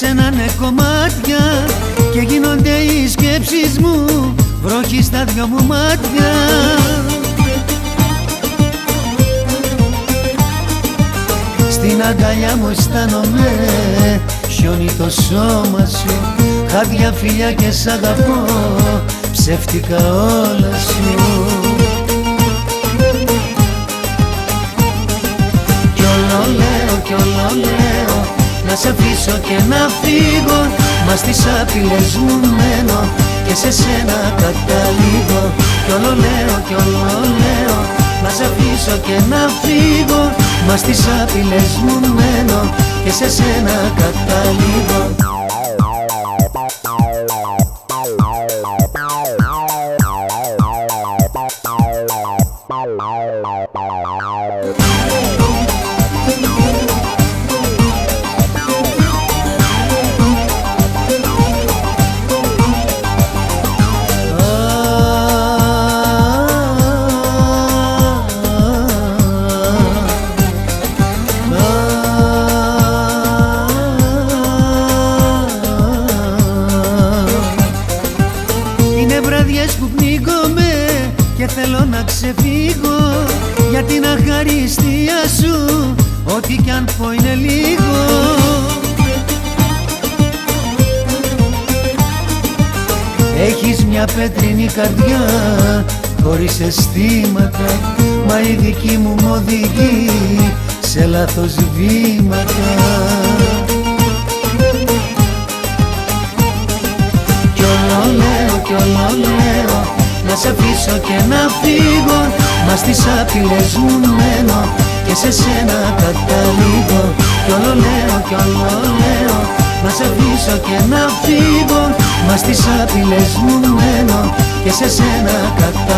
σένα ναι κομμάτια και γίνονται οι σκέψεις μου. Βρόχοι στα δυο μου μάτια. Στην αγκαλιά μου αισθάνομαι. Χιόνι το σώμα σου. Χάδια φιλιά και σ' αγαπώ. Ψεύτικα όλα σου σε αφήσω και να φύγω Μα στις άπειλες μου μένω και σε σένα καταλήγω. Κι όλο λέω κι όλο λέω να σε αφήσω και να φύγω Μα στις άπειλες μου μένω και σε σένα καταλήγω. Είναι να ξεφύγω Για την αχαριστία σου ό,τι κι αν πω είναι λίγο. Έχεις μια πέτρινη καρδιά χωρίς αισθήματα Μα η δική μου μ' οδηγεί σε λάθος βήματα. Κι όλο λέω κι όλο λέω να σε αφήσω και να φύγω Μα στις άπειλες μου μένω και σε σένα καταλήγω. Κι όλο λέω κι όλο λέω να σε αφήσω και να φύγω Μα στις άπειλες μου μένω και σε σένα καταλήγω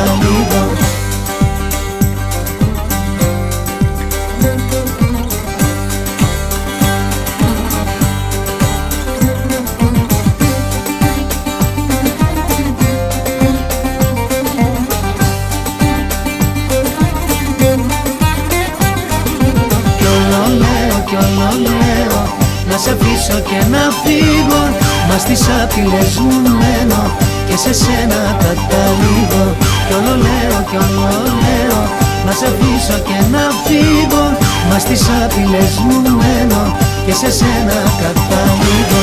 λέω κι όλο λέω Να σε αφήσω και να φύγω Μα στις άπειλες μου μένω. Και σε σένα καταλήγω. Κι όλο λέω κι όλο λέω. Να σε αφήσω και να φύγω Μα στις άπειλες μου μένω. Και σε σένα καταλήγω